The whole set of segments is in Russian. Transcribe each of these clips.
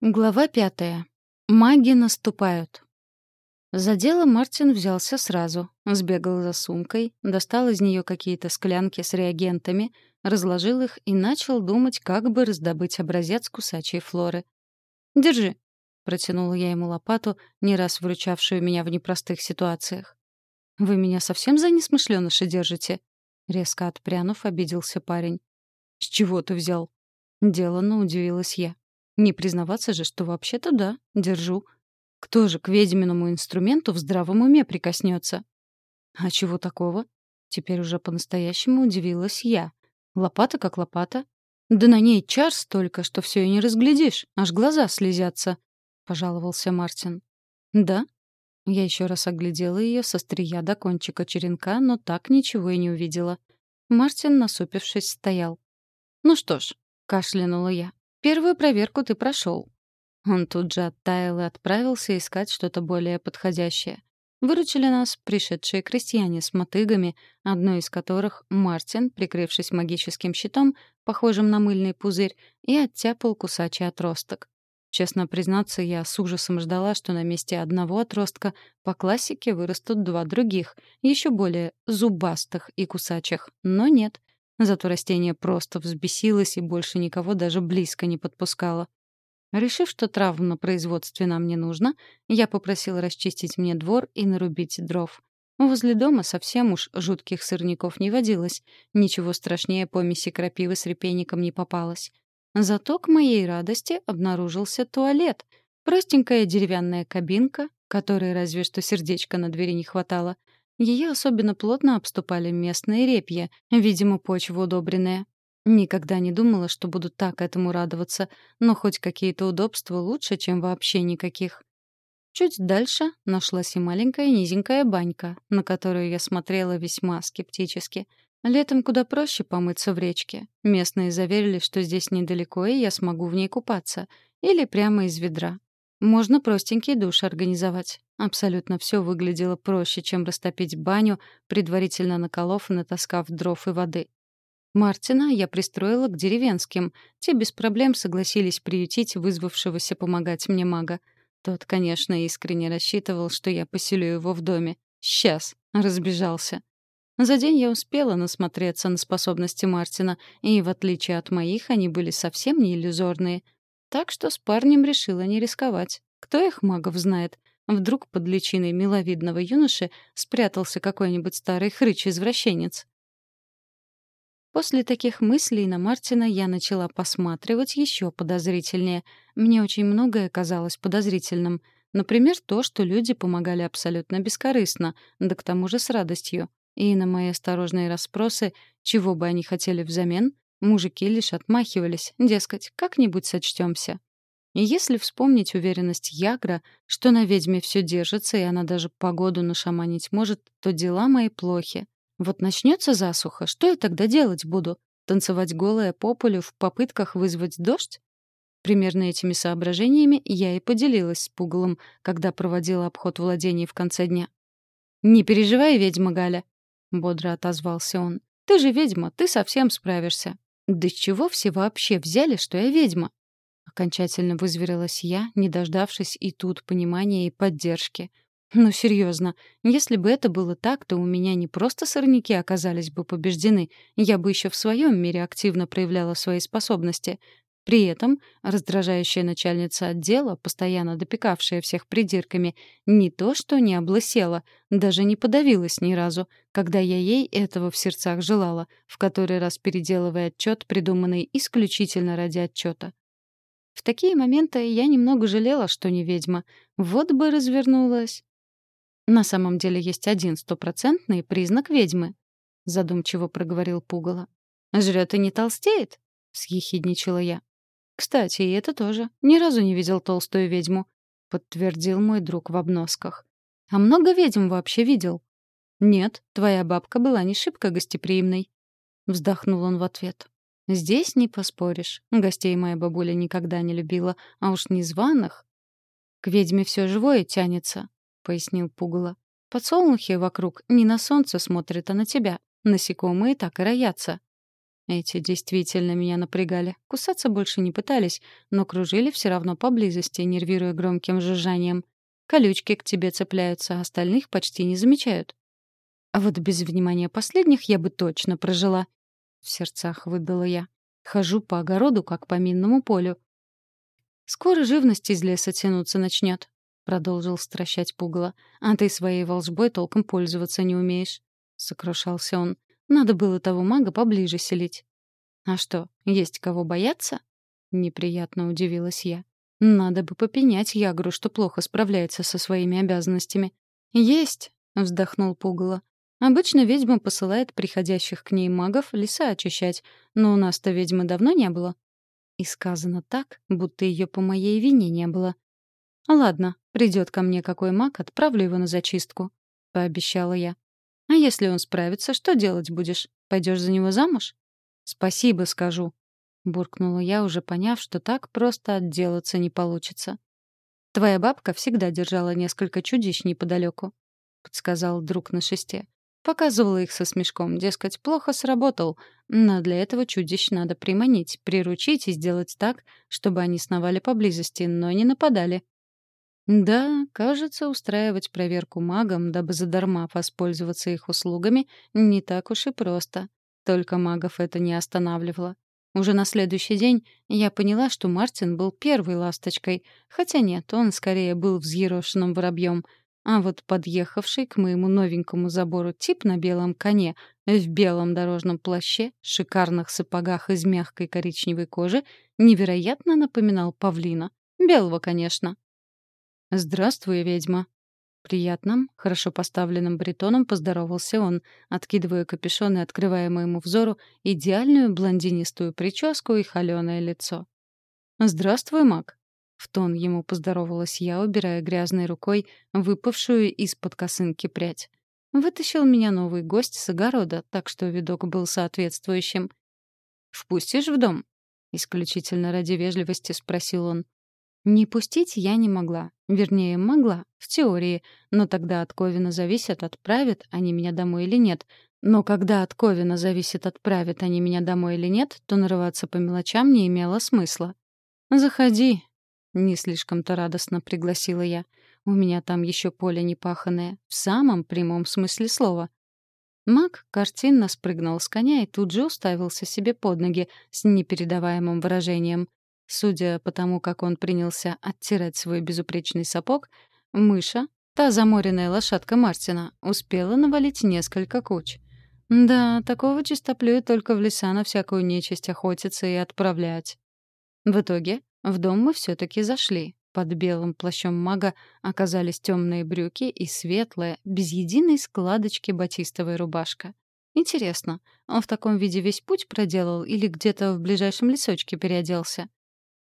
Глава пятая. Маги наступают. За дело Мартин взялся сразу. Сбегал за сумкой, достал из нее какие-то склянки с реагентами, разложил их и начал думать, как бы раздобыть образец кусачей флоры. «Держи», — протянула я ему лопату, не раз выручавшую меня в непростых ситуациях. «Вы меня совсем за несмышленыша держите?» Резко отпрянув, обиделся парень. «С чего ты взял?» Деланно удивилась я. Не признаваться же, что вообще-то да, держу. Кто же к ведьминому инструменту в здравом уме прикоснется? А чего такого? Теперь уже по-настоящему удивилась я. Лопата как лопата. Да на ней чар столько, что все и не разглядишь, аж глаза слезятся, — пожаловался Мартин. Да? Я еще раз оглядела ее со стрия до кончика черенка, но так ничего и не увидела. Мартин, насупившись, стоял. «Ну что ж», — кашлянула я, Первую проверку ты прошел. Он тут же оттаял и отправился искать что-то более подходящее. Выручили нас пришедшие крестьяне с мотыгами, одной из которых Мартин, прикрывшись магическим щитом, похожим на мыльный пузырь, и оттяпал кусачий отросток. Честно признаться, я с ужасом ждала, что на месте одного отростка по классике вырастут два других, еще более зубастых и кусачих, но нет. Зато растение просто взбесилось и больше никого даже близко не подпускало. Решив, что травм на производстве нам не нужно, я попросила расчистить мне двор и нарубить дров. Возле дома совсем уж жутких сырников не водилось. Ничего страшнее помеси крапивы с репейником не попалось. Зато, к моей радости, обнаружился туалет. Простенькая деревянная кабинка, которой разве что сердечка на двери не хватало — ее особенно плотно обступали местные репья, видимо, почва удобренная. Никогда не думала, что буду так этому радоваться, но хоть какие-то удобства лучше, чем вообще никаких. Чуть дальше нашлась и маленькая низенькая банька, на которую я смотрела весьма скептически. Летом куда проще помыться в речке. Местные заверили, что здесь недалеко, и я смогу в ней купаться. Или прямо из ведра. Можно простенький душ организовать. Абсолютно все выглядело проще, чем растопить баню, предварительно наколов и натаскав дров и воды. Мартина я пристроила к деревенским. Те без проблем согласились приютить вызвавшегося помогать мне мага. Тот, конечно, искренне рассчитывал, что я поселю его в доме. Сейчас. Разбежался. За день я успела насмотреться на способности Мартина, и, в отличие от моих, они были совсем не иллюзорные — так что с парнем решила не рисковать. Кто их магов знает? Вдруг под личиной миловидного юноши спрятался какой-нибудь старый хрыч-извращенец. После таких мыслей на Мартина я начала посматривать еще подозрительнее. Мне очень многое казалось подозрительным. Например, то, что люди помогали абсолютно бескорыстно, да к тому же с радостью. И на мои осторожные расспросы, чего бы они хотели взамен, Мужики лишь отмахивались, дескать, как-нибудь сочтёмся. И если вспомнить уверенность Ягра, что на ведьме всё держится, и она даже погоду нашаманить может, то дела мои плохи. Вот начнётся засуха, что я тогда делать буду? Танцевать голая по полю в попытках вызвать дождь? Примерно этими соображениями я и поделилась с Пугалом, когда проводила обход владений в конце дня. «Не переживай, ведьма Галя», — бодро отозвался он. «Ты же ведьма, ты совсем справишься. «Да чего все вообще взяли, что я ведьма?» Окончательно вызверилась я, не дождавшись и тут понимания и поддержки. Ну, серьезно, если бы это было так, то у меня не просто сорняки оказались бы побеждены, я бы еще в своем мире активно проявляла свои способности. При этом раздражающая начальница отдела, постоянно допекавшая всех придирками, не то что не облысела, даже не подавилась ни разу, когда я ей этого в сердцах желала, в который раз переделывая отчет, придуманный исключительно ради отчета. В такие моменты я немного жалела, что не ведьма. Вот бы развернулась. На самом деле есть один стопроцентный признак ведьмы, задумчиво проговорил Пугало. Жрет и не толстеет? съехидничала я. «Кстати, и это тоже. Ни разу не видел толстую ведьму», — подтвердил мой друг в обносках. «А много ведьм вообще видел?» «Нет, твоя бабка была не шибко гостеприимной», — вздохнул он в ответ. «Здесь не поспоришь. Гостей моя бабуля никогда не любила, а уж незваных». «К ведьме все живое тянется», — пояснил Пугало. «Подсолнухи вокруг не на солнце смотрят, а на тебя. Насекомые так и роятся». Эти действительно меня напрягали. Кусаться больше не пытались, но кружили все равно поблизости, нервируя громким жужжанием. Колючки к тебе цепляются, а остальных почти не замечают. А вот без внимания последних я бы точно прожила. В сердцах выдала я. Хожу по огороду, как по минному полю. Скоро живность из леса тянуться начнет, продолжил стращать пугало. А ты своей волжбой толком пользоваться не умеешь. Сокрушался он. Надо было того мага поближе селить. А что, есть кого бояться? Неприятно удивилась я. Надо бы попенять Ягру, что плохо справляется со своими обязанностями. Есть, вздохнул Пугало. Обычно ведьма посылает приходящих к ней магов леса очищать, но у нас-то ведьмы давно не было. И сказано так, будто ее по моей вине не было. «Ладно, придет ко мне какой маг, отправлю его на зачистку», — пообещала я. А если он справится, что делать будешь? Пойдешь за него замуж? Спасибо скажу, буркнула я, уже поняв, что так просто отделаться не получится. Твоя бабка всегда держала несколько чудищ неподалеку, подсказал друг на шесте. Показывала их со смешком, дескать, плохо сработал, но для этого чудищ надо приманить, приручить и сделать так, чтобы они сновали поблизости, но не нападали. Да, кажется, устраивать проверку магам, дабы задарма воспользоваться их услугами, не так уж и просто. Только магов это не останавливало. Уже на следующий день я поняла, что Мартин был первой ласточкой, хотя нет, он скорее был взъерошенным воробьем. А вот подъехавший к моему новенькому забору тип на белом коне, в белом дорожном плаще, шикарных сапогах из мягкой коричневой кожи, невероятно напоминал павлина. Белого, конечно. «Здравствуй, ведьма». Приятным, хорошо поставленным бритоном поздоровался он, откидывая капюшон и открывая моему взору идеальную блондинистую прическу и холёное лицо. «Здравствуй, маг», — в тон ему поздоровалась я, убирая грязной рукой выпавшую из-под косынки прядь. Вытащил меня новый гость с огорода, так что видок был соответствующим. «Впустишь в дом?» — исключительно ради вежливости спросил он. Не пустить я не могла. Вернее, могла, в теории. Но тогда от Ковина зависит, отправят они меня домой или нет. Но когда от Ковина зависит, отправят они меня домой или нет, то нарываться по мелочам не имело смысла. «Заходи», — не слишком-то радостно пригласила я. «У меня там еще поле непаханное, в самом прямом смысле слова». Маг картинно спрыгнул с коня и тут же уставился себе под ноги с непередаваемым выражением. Судя по тому, как он принялся оттирать свой безупречный сапог, мыша, та заморенная лошадка Мартина, успела навалить несколько куч. Да, такого чистоплюя только в леса на всякую нечисть охотиться и отправлять. В итоге в дом мы все таки зашли. Под белым плащом мага оказались темные брюки и светлая, без единой складочки батистовая рубашка. Интересно, он в таком виде весь путь проделал или где-то в ближайшем лесочке переоделся?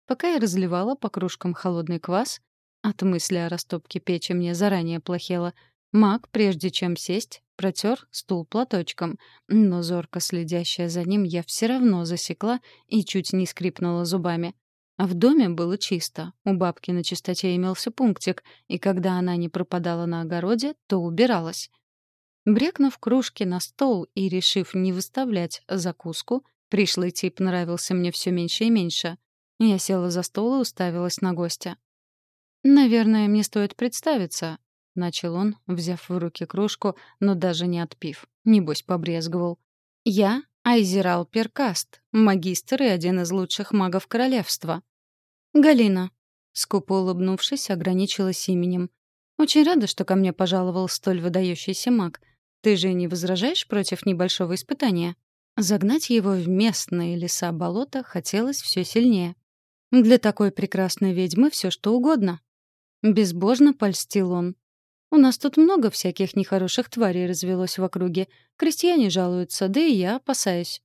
Пока я разливала по кружкам холодный квас, от мысли о растопке печи мне заранее плохело, маг, прежде чем сесть, протер стул платочком, но зорко следящая за ним я все равно засекла и чуть не скрипнула зубами. А в доме было чисто. У бабки на чистоте имелся пунктик, и когда она не пропадала на огороде, то убиралась. Брекнув кружки на стол и решив не выставлять закуску, пришлый тип нравился мне все меньше и меньше. Я села за стол и уставилась на гостя. «Наверное, мне стоит представиться», — начал он, взяв в руки кружку, но даже не отпив. Небось, побрезговал. «Я Айзерал Перкаст, магистр и один из лучших магов королевства». «Галина», — скупо улыбнувшись, ограничилась именем. «Очень рада, что ко мне пожаловал столь выдающийся маг. Ты же не возражаешь против небольшого испытания?» Загнать его в местные леса-болота хотелось все сильнее. Для такой прекрасной ведьмы все что угодно. Безбожно польстил он. У нас тут много всяких нехороших тварей развелось в округе. Крестьяне жалуются, да и я опасаюсь.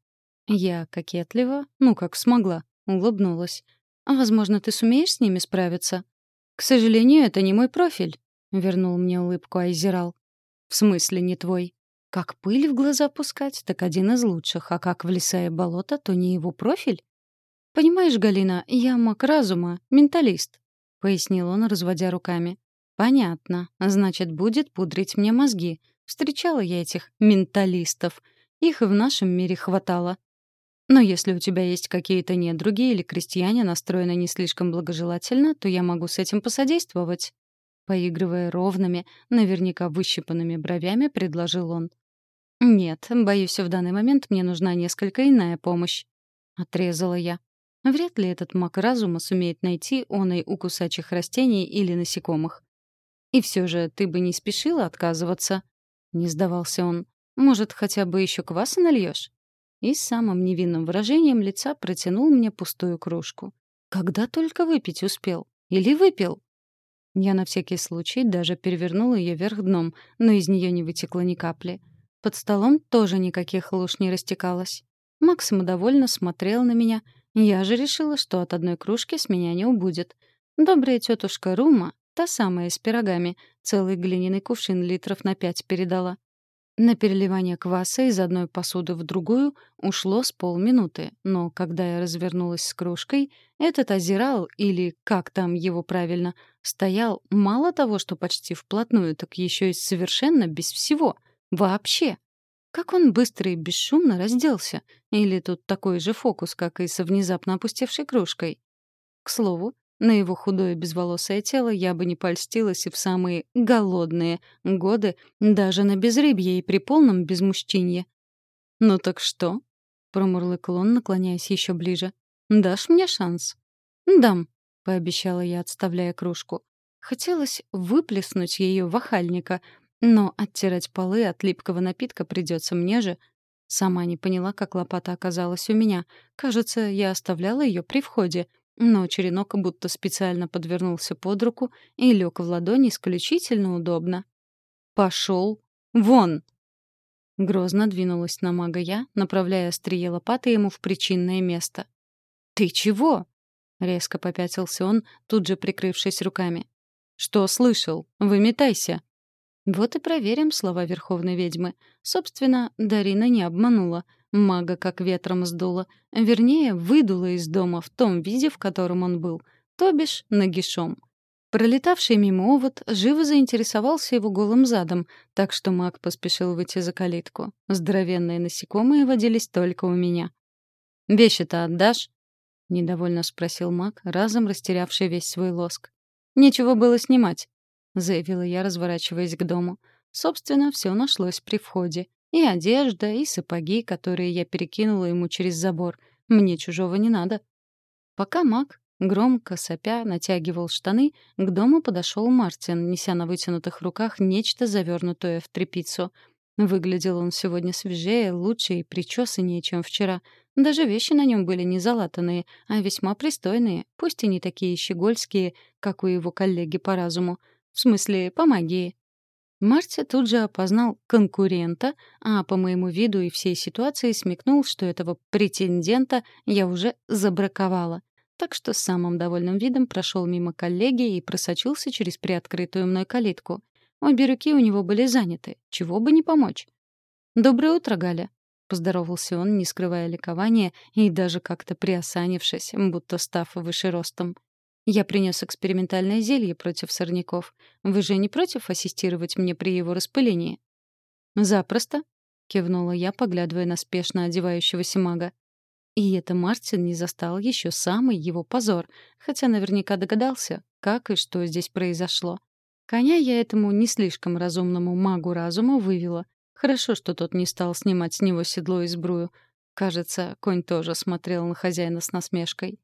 Я кокетливо, ну как смогла, улыбнулась. А возможно, ты сумеешь с ними справиться? К сожалению, это не мой профиль, вернул мне улыбку Айзерал. В смысле не твой? Как пыль в глаза пускать, так один из лучших, а как в леса и болото, то не его профиль? «Понимаешь, Галина, я маг разума, менталист», — пояснил он, разводя руками. «Понятно. Значит, будет пудрить мне мозги. Встречала я этих менталистов. Их и в нашем мире хватало». Но если у тебя есть какие-то недруги или крестьяне настроены не слишком благожелательно, то я могу с этим посодействовать». Поигрывая ровными, наверняка выщипанными бровями, предложил он. «Нет, боюсь, в данный момент мне нужна несколько иная помощь», — отрезала я. Вряд ли этот маг разума сумеет найти оной у кусачих растений или насекомых. «И все же ты бы не спешила отказываться?» — не сдавался он. «Может, хотя бы еще кваса нальешь?» И с самым невинным выражением лица протянул мне пустую кружку. Когда только выпить успел? Или выпил? Я на всякий случай даже перевернула ее вверх дном, но из нее не вытекло ни капли. Под столом тоже никаких луж не растекалось. Макс самодовольно смотрел на меня. Я же решила, что от одной кружки с меня не убудет. Добрая тетушка Рума, та самая с пирогами, целый глиняный кувшин литров на пять передала. На переливание кваса из одной посуды в другую ушло с полминуты, но когда я развернулась с кружкой, этот озирал, или как там его правильно, стоял мало того, что почти вплотную, так еще и совершенно без всего. Вообще. Как он быстро и бесшумно разделся? Или тут такой же фокус, как и со внезапно опустевшей кружкой? К слову, на его худое безволосое тело я бы не польстилась и в самые голодные годы, даже на безрыбье и при полном безмужчинье. «Ну так что?» — промурлыкал он, наклоняясь еще ближе. «Дашь мне шанс?» «Дам», — пообещала я, отставляя кружку. Хотелось выплеснуть ее в охальника, но оттирать полы от липкого напитка придется мне же. Сама не поняла, как лопата оказалась у меня. Кажется, я оставляла ее при входе — но черенок будто специально подвернулся под руку и лег в ладони исключительно удобно. «Пошел! Вон!» Грозно двинулась на мага я, направляя острие лопаты ему в причинное место. «Ты чего?» — резко попятился он, тут же прикрывшись руками. «Что слышал? Выметайся!» Вот и проверим слова Верховной ведьмы. Собственно, Дарина не обманула — Мага как ветром сдуло. Вернее, выдуло из дома в том виде, в котором он был. То бишь, нагишом. Пролетавший мимо овод живо заинтересовался его голым задом, так что маг поспешил выйти за калитку. Здоровенные насекомые водились только у меня. «Вещи-то отдашь?» — недовольно спросил маг, разом растерявший весь свой лоск. «Нечего было снимать», — заявила я, разворачиваясь к дому. Собственно, все нашлось при входе. И одежда, и сапоги, которые я перекинула ему через забор. Мне чужого не надо. Пока маг, громко сопя, натягивал штаны, к дому подошел Мартин, неся на вытянутых руках нечто завернутое в тряпицу. Выглядел он сегодня свежее, лучше и причесаннее, чем вчера. Даже вещи на нем были не залатанные, а весьма пристойные, пусть и не такие щегольские, как у его коллеги по разуму. В смысле, по магии. Марти тут же опознал конкурента, а по моему виду и всей ситуации смекнул, что этого претендента я уже забраковала. Так что с самым довольным видом прошел мимо коллеги и просочился через приоткрытую мной калитку. Обе руки у него были заняты, чего бы не помочь. «Доброе утро, Галя», — поздоровался он, не скрывая ликования и даже как-то приосанившись, будто став выше ростом. Я принес экспериментальное зелье против сорняков. Вы же не против ассистировать мне при его распылении? Запросто, кивнула я, поглядывая на спешно одевающегося мага. И это Мартин не застал еще самый его позор, хотя наверняка догадался, как и что здесь произошло. Коня я этому не слишком разумному магу разума вывела. Хорошо, что тот не стал снимать с него седло и сбрую. Кажется, конь тоже смотрел на хозяина с насмешкой.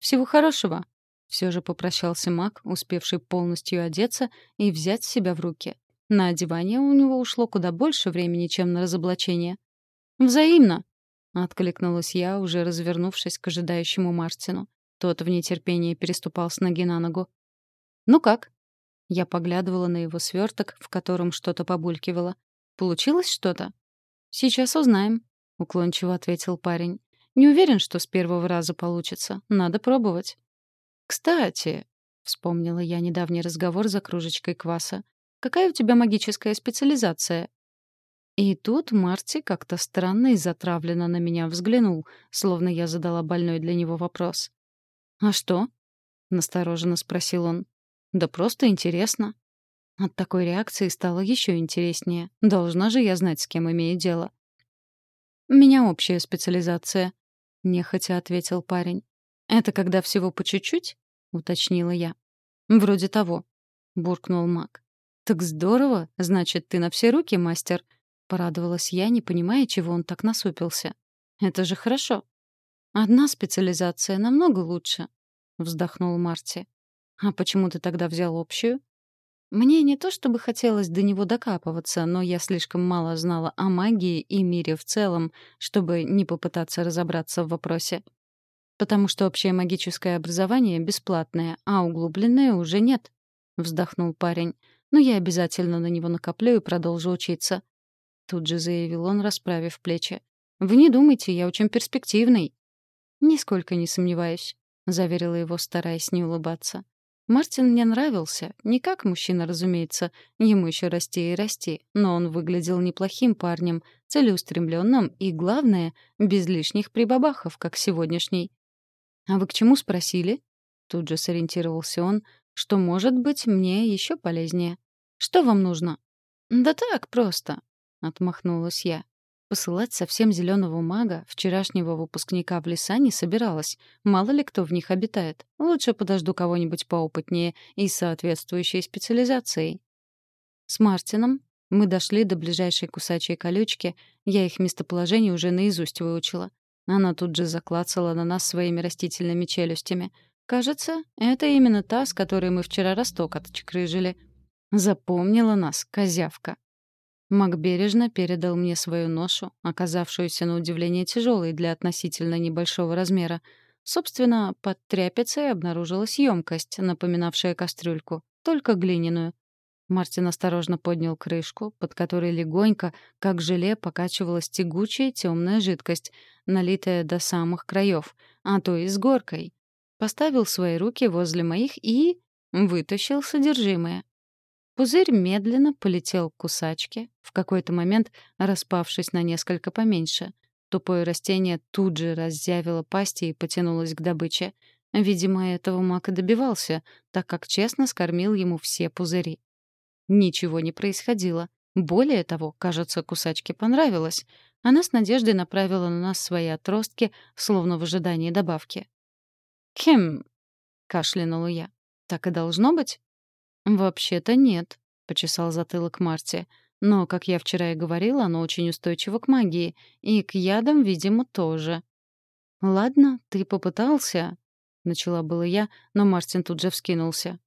«Всего хорошего», все же попрощался маг, успевший полностью одеться и взять себя в руки. На одевание у него ушло куда больше времени, чем на разоблачение. «Взаимно!» — откликнулась я, уже развернувшись к ожидающему Мартину. Тот в нетерпении переступал с ноги на ногу. «Ну как?» Я поглядывала на его сверток, в котором что-то побулькивало. «Получилось что-то?» «Сейчас узнаем», — уклончиво ответил парень. «Не уверен, что с первого раза получится. Надо пробовать». «Кстати», — вспомнила я недавний разговор за кружечкой кваса, «какая у тебя магическая специализация?» И тут Марти как-то странно и затравленно на меня взглянул, словно я задала больной для него вопрос. «А что?» — настороженно спросил он. «Да просто интересно». От такой реакции стало еще интереснее. Должна же я знать, с кем имею дело. «У меня общая специализация», — нехотя ответил парень. «Это когда всего по чуть-чуть?» — уточнила я. «Вроде того», — буркнул маг. «Так здорово! Значит, ты на все руки, мастер!» — порадовалась я, не понимая, чего он так насупился. «Это же хорошо!» «Одна специализация намного лучше», — вздохнул Марти. «А почему ты тогда взял общую?» Мне не то чтобы хотелось до него докапываться, но я слишком мало знала о магии и мире в целом, чтобы не попытаться разобраться в вопросе. Потому что общее магическое образование бесплатное, а углубленное уже нет, — вздохнул парень. «Но я обязательно на него накоплю и продолжу учиться». Тут же заявил он, расправив плечи. «Вы не думайте, я очень перспективный». «Нисколько не сомневаюсь», — заверила его, стараясь не улыбаться. Мартин мне нравился. Не как мужчина, разумеется. Ему еще расти и расти. Но он выглядел неплохим парнем, целеустремленным и, главное, без лишних прибабахов, как сегодняшний. «А вы к чему спросили?» Тут же сориентировался он, что может быть мне еще полезнее. «Что вам нужно?» «Да так, просто», — отмахнулась я. Посылать совсем зеленого мага, вчерашнего выпускника в леса, не собиралась. Мало ли кто в них обитает. Лучше подожду кого-нибудь поопытнее и соответствующей специализацией. С Мартином мы дошли до ближайшей кусачей колючки, я их местоположение уже наизусть выучила. Она тут же заклацала на нас своими растительными челюстями. Кажется, это именно та, с которой мы вчера росток отчекрыжили. Запомнила нас, козявка. Мак бережно передал мне свою ношу, оказавшуюся на удивление тяжелой для относительно небольшого размера. Собственно, под тряпицей обнаружилась емкость, напоминавшая кастрюльку, только глиняную. Мартин осторожно поднял крышку, под которой легонько, как желе, покачивалась тягучая темная жидкость, налитая до самых краев, а то и с горкой. Поставил свои руки возле моих и... вытащил содержимое. Пузырь медленно полетел к кусачке, в какой-то момент распавшись на несколько поменьше. Тупое растение тут же разъявило пасти и потянулось к добыче. Видимо, этого Мак и добивался, так как честно скормил ему все пузыри. Ничего не происходило. Более того, кажется, кусачке понравилось. Она с надеждой направила на нас свои отростки, словно в ожидании добавки. «Кем?» — кашлянула я. «Так и должно быть?» «Вообще-то нет», — почесал затылок Марти. «Но, как я вчера и говорила, оно очень устойчиво к магии. И к ядам, видимо, тоже». «Ладно, ты попытался», — начала было я, но Мартин тут же вскинулся.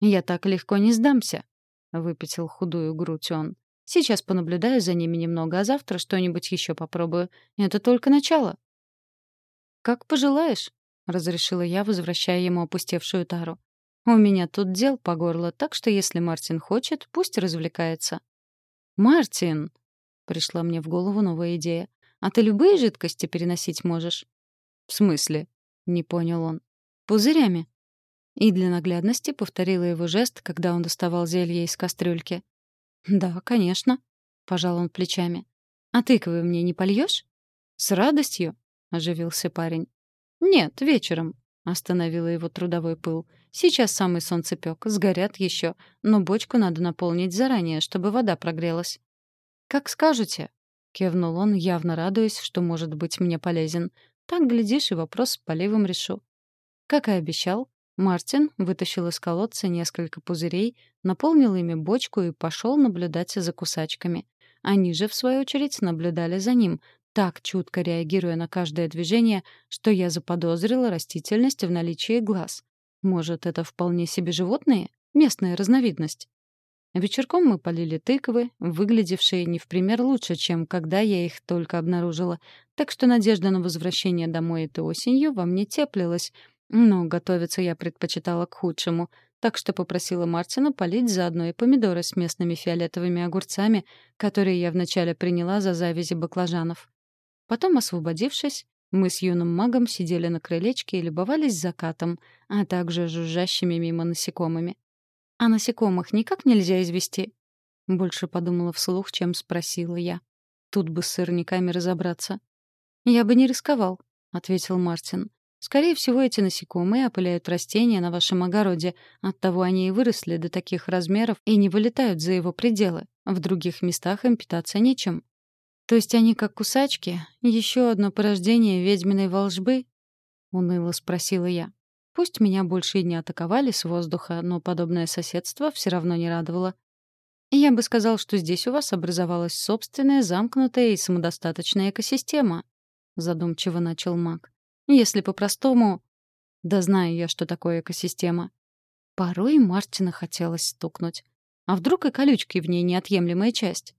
«Я так легко не сдамся», — выпятил худую грудь он. «Сейчас понаблюдаю за ними немного, а завтра что-нибудь еще попробую. Это только начало». «Как пожелаешь», — разрешила я, возвращая ему опустевшую тару. У меня тут дел по горло, так что если Мартин хочет, пусть развлекается. «Мартин!» — пришла мне в голову новая идея. «А ты любые жидкости переносить можешь?» «В смысле?» — не понял он. «Пузырями». И для наглядности повторила его жест, когда он доставал зелье из кастрюльки. «Да, конечно», — пожал он плечами. «А тыквы мне не польешь?» «С радостью», — оживился парень. «Нет, вечером», — остановила его трудовой пыл. Сейчас самый солнцепёк, сгорят еще, но бочку надо наполнить заранее, чтобы вода прогрелась. «Как скажете», — кивнул он, явно радуясь, что может быть мне полезен. «Так, глядишь, и вопрос с поливом решу». Как и обещал, Мартин вытащил из колодца несколько пузырей, наполнил ими бочку и пошел наблюдать за кусачками. Они же, в свою очередь, наблюдали за ним, так чутко реагируя на каждое движение, что я заподозрила растительность в наличии глаз. Может, это вполне себе животные? Местная разновидность? Вечерком мы полили тыквы, выглядевшие не в пример лучше, чем когда я их только обнаружила. Так что надежда на возвращение домой этой осенью во мне теплилась. Но готовиться я предпочитала к худшему. Так что попросила Мартина полить заодно и помидоры с местными фиолетовыми огурцами, которые я вначале приняла за завязи баклажанов. Потом, освободившись, мы с юным магом сидели на крылечке и любовались закатом, а также жужжащими мимо насекомыми. «А насекомых никак нельзя извести?» Больше подумала вслух, чем спросила я. Тут бы с сырниками разобраться. «Я бы не рисковал», — ответил Мартин. «Скорее всего, эти насекомые опыляют растения на вашем огороде. Оттого они и выросли до таких размеров и не вылетают за его пределы. В других местах им питаться нечем». То есть они как кусачки? Еще одно порождение ведьминой волжбы? Уныло спросила я. Пусть меня больше и не атаковали с воздуха, но подобное соседство все равно не радовало. Я бы сказал, что здесь у вас образовалась собственная замкнутая и самодостаточная экосистема, задумчиво начал Мак. Если по-простому... Да знаю я, что такое экосистема. Порой Мартина хотелось стукнуть. А вдруг и колючки в ней неотъемлемая часть?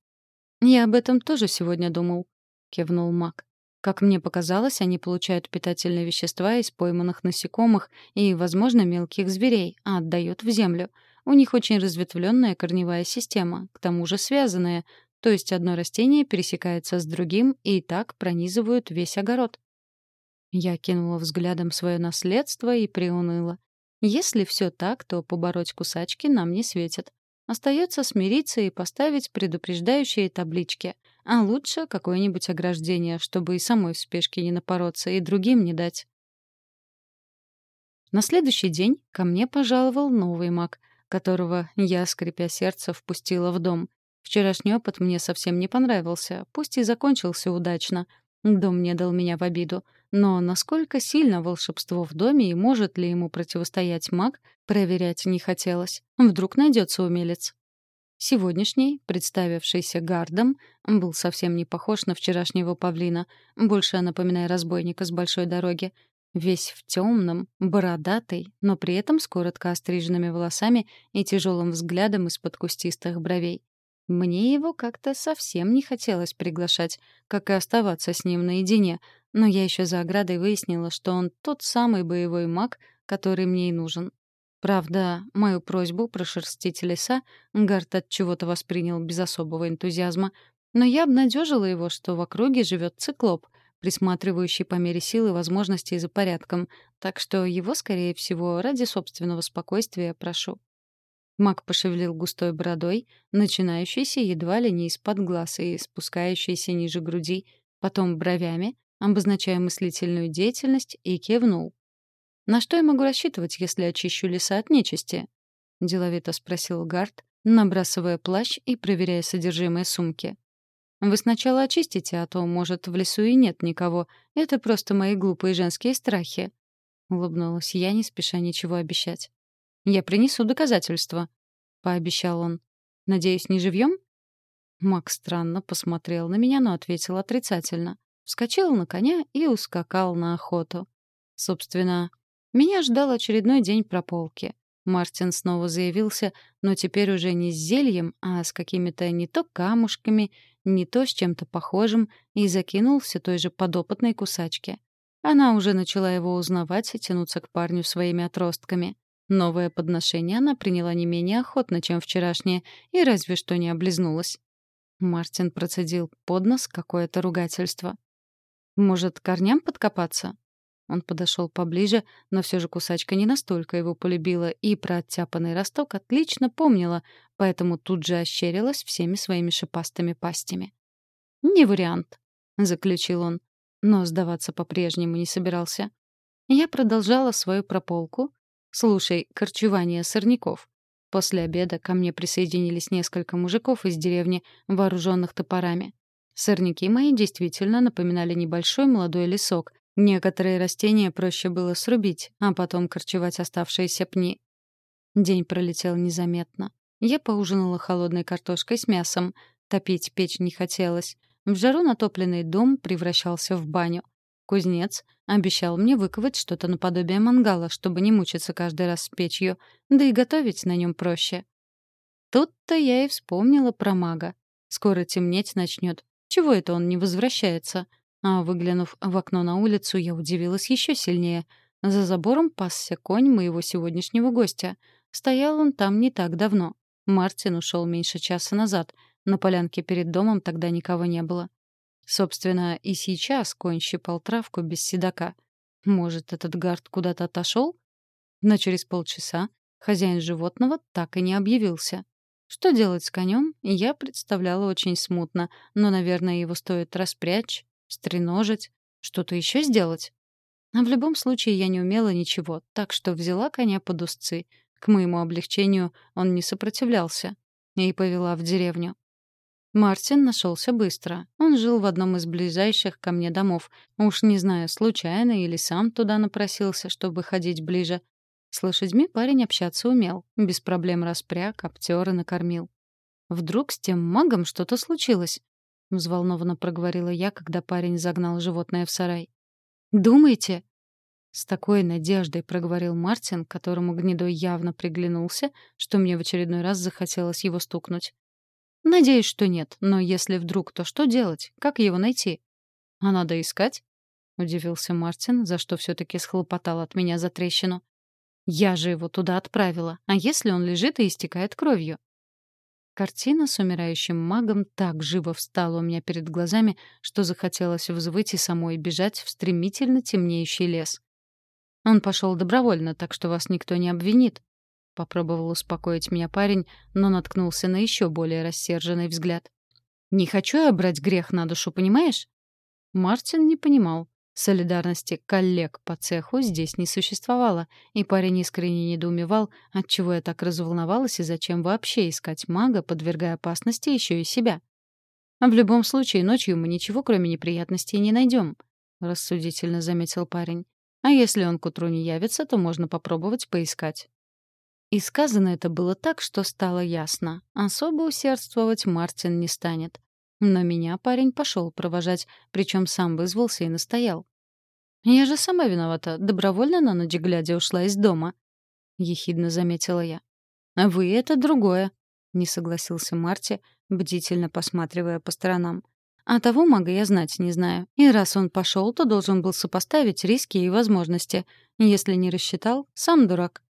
Я об этом тоже сегодня думал, кивнул Мак. Как мне показалось, они получают питательные вещества из пойманных насекомых и, возможно, мелких зверей, а отдают в землю. У них очень разветвленная корневая система, к тому же связанная, то есть одно растение пересекается с другим и так пронизывают весь огород. Я кинула взглядом свое наследство и приуныла. Если все так, то побороть кусачки нам не светит. Остается смириться и поставить предупреждающие таблички — а лучше какое-нибудь ограждение, чтобы и самой в спешке не напороться, и другим не дать. На следующий день ко мне пожаловал новый маг, которого я, скрипя сердце, впустила в дом. Вчерашний опыт мне совсем не понравился, пусть и закончился удачно. Дом не дал меня в обиду. Но насколько сильно волшебство в доме и может ли ему противостоять маг, проверять не хотелось. Вдруг найдется умелец. Сегодняшний, представившийся гардом, был совсем не похож на вчерашнего павлина, больше напоминая разбойника с большой дороги. Весь в темном, бородатый, но при этом с коротко остриженными волосами и тяжелым взглядом из-под кустистых бровей. Мне его как-то совсем не хотелось приглашать, как и оставаться с ним наедине, но я еще за оградой выяснила, что он тот самый боевой маг, который мне и нужен. Правда, мою просьбу прошерстить леса Гарт от чего-то воспринял без особого энтузиазма, но я обнадежила его, что в округе живет циклоп, присматривающий по мере силы и возможностей за порядком, так что его, скорее всего, ради собственного спокойствия прошу. Мак пошевелил густой бородой, начинающейся едва ли не из-под глаз и спускающейся ниже груди, потом бровями, обозначая мыслительную деятельность, и кивнул. «На что я могу рассчитывать, если очищу леса от нечисти?» — деловито спросил Гард, набрасывая плащ и проверяя содержимое сумки. «Вы сначала очистите, а то, может, в лесу и нет никого. Это просто мои глупые женские страхи». Улыбнулась я, не спеша ничего обещать. «Я принесу доказательства», — пообещал он. «Надеюсь, не живьем?» Макс странно посмотрел на меня, но ответил отрицательно. Вскочил на коня и ускакал на охоту. Собственно, меня ждал очередной день прополки. Мартин снова заявился, но теперь уже не с зельем, а с какими-то не то камушками, не то с чем-то похожим, и закинул все той же подопытной кусачке. Она уже начала его узнавать и тянуться к парню своими отростками. Новое подношение она приняла не менее охотно, чем вчерашнее, и разве что не облизнулась. Мартин процедил под нос какое-то ругательство. «Может, корням подкопаться?» Он подошел поближе, но все же кусачка не настолько его полюбила и про оттяпанный росток отлично помнила, поэтому тут же ощерилась всеми своими шипастыми пастями. «Не вариант», — заключил он, но сдаваться по-прежнему не собирался. Я продолжала свою прополку. «Слушай, корчевание сорняков». После обеда ко мне присоединились несколько мужиков из деревни, вооруженных топорами. Сорняки мои действительно напоминали небольшой молодой лесок, Некоторые растения проще было срубить, а потом корчевать оставшиеся пни. День пролетел незаметно. Я поужинала холодной картошкой с мясом. Топить печь не хотелось. В жару натопленный дом превращался в баню. Кузнец обещал мне выковать что-то наподобие мангала, чтобы не мучиться каждый раз с печью, да и готовить на нем проще. Тут-то я и вспомнила про мага. Скоро темнеть начнет. Чего это он не возвращается? — а выглянув в окно на улицу, я удивилась еще сильнее. За забором пасся конь моего сегодняшнего гостя. Стоял он там не так давно. Мартин ушел меньше часа назад. На полянке перед домом тогда никого не было. Собственно, и сейчас конь щипал травку без седока. Может, этот гард куда-то отошел? Но через полчаса хозяин животного так и не объявился. Что делать с конем, я представляла очень смутно, но, наверное, его стоит распрячь, стреножить, что-то еще сделать. А в любом случае я не умела ничего, так что взяла коня под узцы. К моему облегчению он не сопротивлялся. И повела в деревню. Мартин нашелся быстро. Он жил в одном из ближайших ко мне домов. Уж не знаю, случайно или сам туда напросился, чтобы ходить ближе. С лошадьми парень общаться умел. Без проблем распряг, обтер накормил. Вдруг с тем магом что-то случилось? Взволнованно проговорила я, когда парень загнал животное в сарай. «Думаете?» С такой надеждой проговорил Мартин, которому гнедой явно приглянулся, что мне в очередной раз захотелось его стукнуть. Надеюсь, что нет, но если вдруг, то что делать? Как его найти? А надо искать? Удивился Мартин, за что все-таки схлопотал от меня за трещину. Я же его туда отправила. А если он лежит и истекает кровью? Картина с умирающим магом так живо встала у меня перед глазами, что захотелось взвыть и самой бежать в стремительно темнеющий лес. Он пошел добровольно, так что вас никто не обвинит. — попробовал успокоить меня парень, но наткнулся на еще более рассерженный взгляд. «Не хочу я брать грех на душу, понимаешь?» Мартин не понимал. Солидарности коллег по цеху здесь не существовало, и парень искренне недоумевал, отчего я так разволновалась и зачем вообще искать мага, подвергая опасности еще и себя. «В любом случае, ночью мы ничего, кроме неприятностей, не найдем», — рассудительно заметил парень. «А если он к утру не явится, то можно попробовать поискать. И сказано это было так, что стало ясно. Особо усердствовать Мартин не станет. Но меня парень пошел провожать, причем сам вызвался и настоял. «Я же сама виновата, добровольно на ночь глядя ушла из дома», — ехидно заметила я. «А вы — это другое», — не согласился Марти, бдительно посматривая по сторонам. «А того мага я знать не знаю. И раз он пошел, то должен был сопоставить риски и возможности. Если не рассчитал, сам дурак».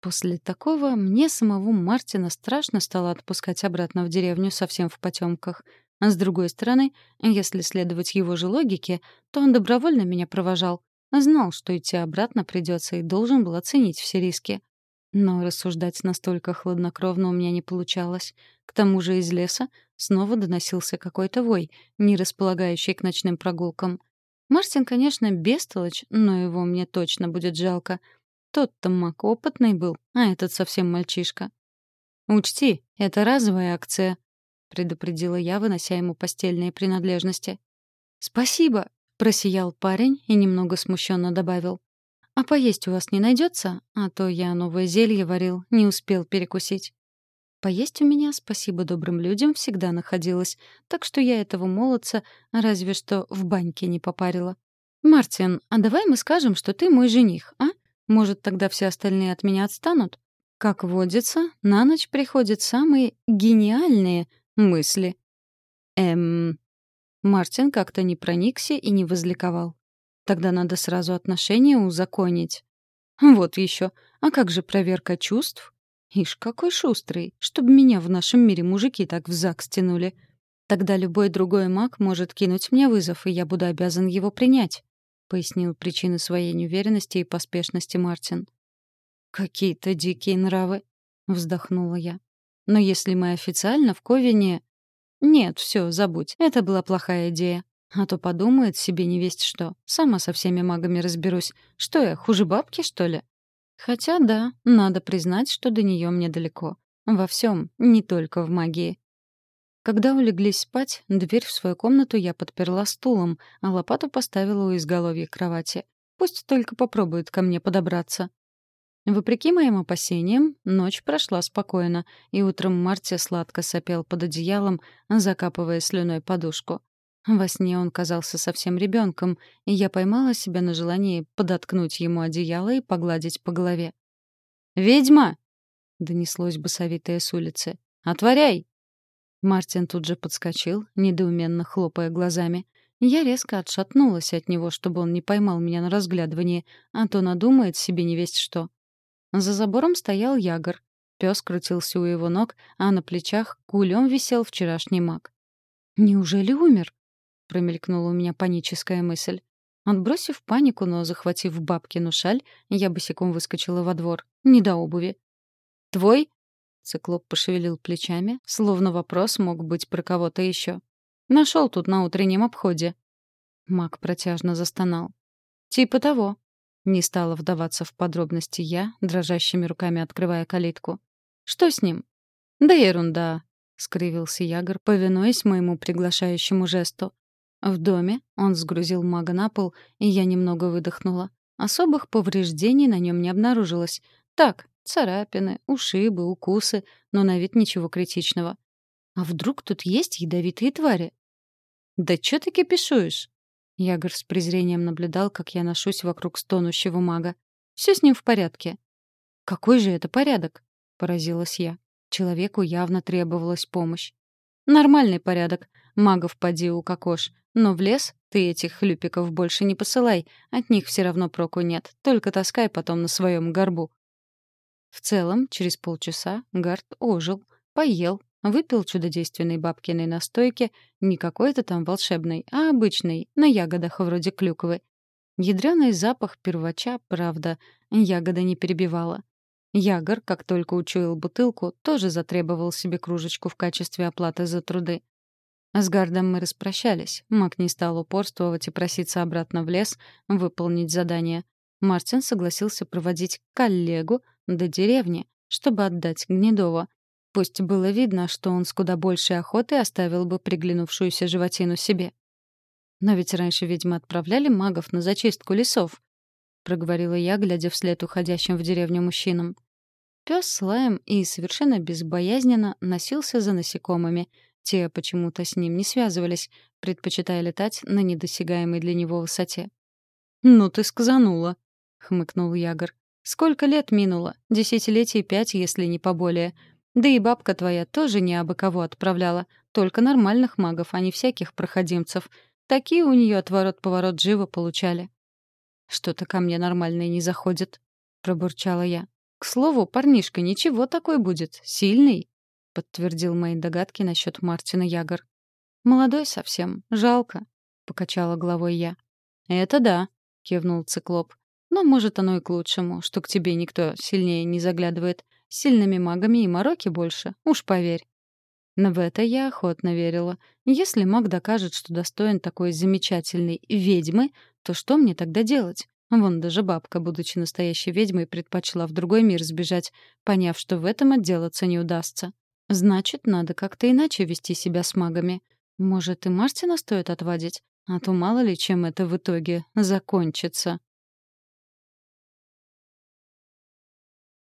После такого мне самого Мартина страшно стало отпускать обратно в деревню совсем в потемках. С другой стороны, если следовать его же логике, то он добровольно меня провожал. Знал, что идти обратно придется и должен был оценить все риски. Но рассуждать настолько хладнокровно у меня не получалось. К тому же из леса снова доносился какой-то вой, не располагающий к ночным прогулкам. Мартин, конечно, бестолочь, но его мне точно будет жалко — тот-то маг опытный был, а этот совсем мальчишка. «Учти, это разовая акция», — предупредила я, вынося ему постельные принадлежности. «Спасибо», — просиял парень и немного смущенно добавил. «А поесть у вас не найдется? А то я новое зелье варил, не успел перекусить». Поесть у меня, спасибо добрым людям, всегда находилось, так что я этого молодца разве что в баньке не попарила. «Мартин, а давай мы скажем, что ты мой жених, а? Может, тогда все остальные от меня отстанут? Как водится, на ночь приходят самые гениальные мысли. Эм... Мартин как-то не проникся и не возликовал. Тогда надо сразу отношения узаконить. Вот еще. А как же проверка чувств? Ишь, какой шустрый, чтобы меня в нашем мире мужики так в зак стянули. Тогда любой другой маг может кинуть мне вызов, и я буду обязан его принять. — пояснил причины своей неуверенности и поспешности Мартин. «Какие-то дикие нравы», — вздохнула я. «Но если мы официально в Ковине...» «Нет, все, забудь, это была плохая идея. А то подумает себе не весть что. Сама со всеми магами разберусь. Что я, хуже бабки, что ли?» Хотя да, надо признать, что до нее мне далеко. Во всем, не только в магии. Когда улеглись спать, дверь в свою комнату я подперла стулом, а лопату поставила у изголовья кровати. Пусть только попробует ко мне подобраться. Вопреки моим опасениям, ночь прошла спокойно, и утром Марти сладко сопел под одеялом, закапывая слюной подушку. Во сне он казался совсем ребенком, и я поймала себя на желании подоткнуть ему одеяло и погладить по голове. «Ведьма!» — донеслось басовитое с улицы. «Отворяй!» Мартин тут же подскочил, недоуменно хлопая глазами. Я резко отшатнулась от него, чтобы он не поймал меня на разглядывании, а то надумает себе не весть что. За забором стоял Ягор. Пес крутился у его ног, а на плечах кулем висел вчерашний маг. «Неужели умер?» — промелькнула у меня паническая мысль. Отбросив панику, но захватив бабкину шаль, я босиком выскочила во двор. Не до обуви. «Твой?» Циклоп пошевелил плечами, словно вопрос мог быть про кого-то еще. Нашел тут на утреннем обходе. Мак протяжно застонал. Типа того. Не стала вдаваться в подробности я, дрожащими руками открывая калитку. Что с ним? Да ерунда. скривился Ягор, повинуясь моему приглашающему жесту. В доме он сгрузил мага на пол, и я немного выдохнула. Особых повреждений на нем не обнаружилось. Так, царапины, ушибы, укусы, но на вид ничего критичного. А вдруг тут есть ядовитые твари? «Да чё ты кипишуешь?» Ягор с презрением наблюдал, как я ношусь вокруг стонущего мага. Все с ним в порядке». «Какой же это порядок?» — поразилась я. Человеку явно требовалась помощь. «Нормальный порядок. Магов поди укокошь. Но в лес ты этих хлюпиков больше не посылай. От них все равно проку нет. Только таскай потом на своем горбу». В целом, через полчаса Гард ожил, поел, выпил чудодейственной бабкиной настойки, не какой-то там волшебной, а обычной, на ягодах вроде клюквы. Ядрёный запах первача, правда, ягода не перебивала. Ягор, как только учуял бутылку, тоже затребовал себе кружечку в качестве оплаты за труды. С Гардом мы распрощались. Мак не стал упорствовать и проситься обратно в лес, выполнить задание. Мартин согласился проводить коллегу до деревни, чтобы отдать Гнедова. Пусть было видно, что он с куда большей охотой оставил бы приглянувшуюся животину себе. «Но ведь раньше ведьмы отправляли магов на зачистку лесов», — проговорила я, глядя вслед уходящим в деревню мужчинам. Пес с лаем и совершенно безбоязненно носился за насекомыми. Те почему-то с ним не связывались, предпочитая летать на недосягаемой для него высоте. «Ну ты сказанула», — хмыкнул Ягор. «Сколько лет минуло? Десятилетий пять, если не поболее. Да и бабка твоя тоже не абы кого отправляла. Только нормальных магов, а не всяких проходимцев. Такие у нее отворот-поворот живо получали». «Что-то ко мне нормальное не заходит», — пробурчала я. «К слову, парнишка ничего такой будет. Сильный», — подтвердил мои догадки насчет Мартина Ягор. «Молодой совсем. Жалко», — покачала головой я. «Это да», — кивнул циклоп. «Но, может, оно и к лучшему, что к тебе никто сильнее не заглядывает. Сильными магами и мороки больше, уж поверь». Но в это я охотно верила. Если маг докажет, что достоин такой замечательной ведьмы, то что мне тогда делать? Вон даже бабка, будучи настоящей ведьмой, предпочла в другой мир сбежать, поняв, что в этом отделаться не удастся. Значит, надо как-то иначе вести себя с магами. Может, и Мартина стоит отвадить? А то мало ли чем это в итоге закончится.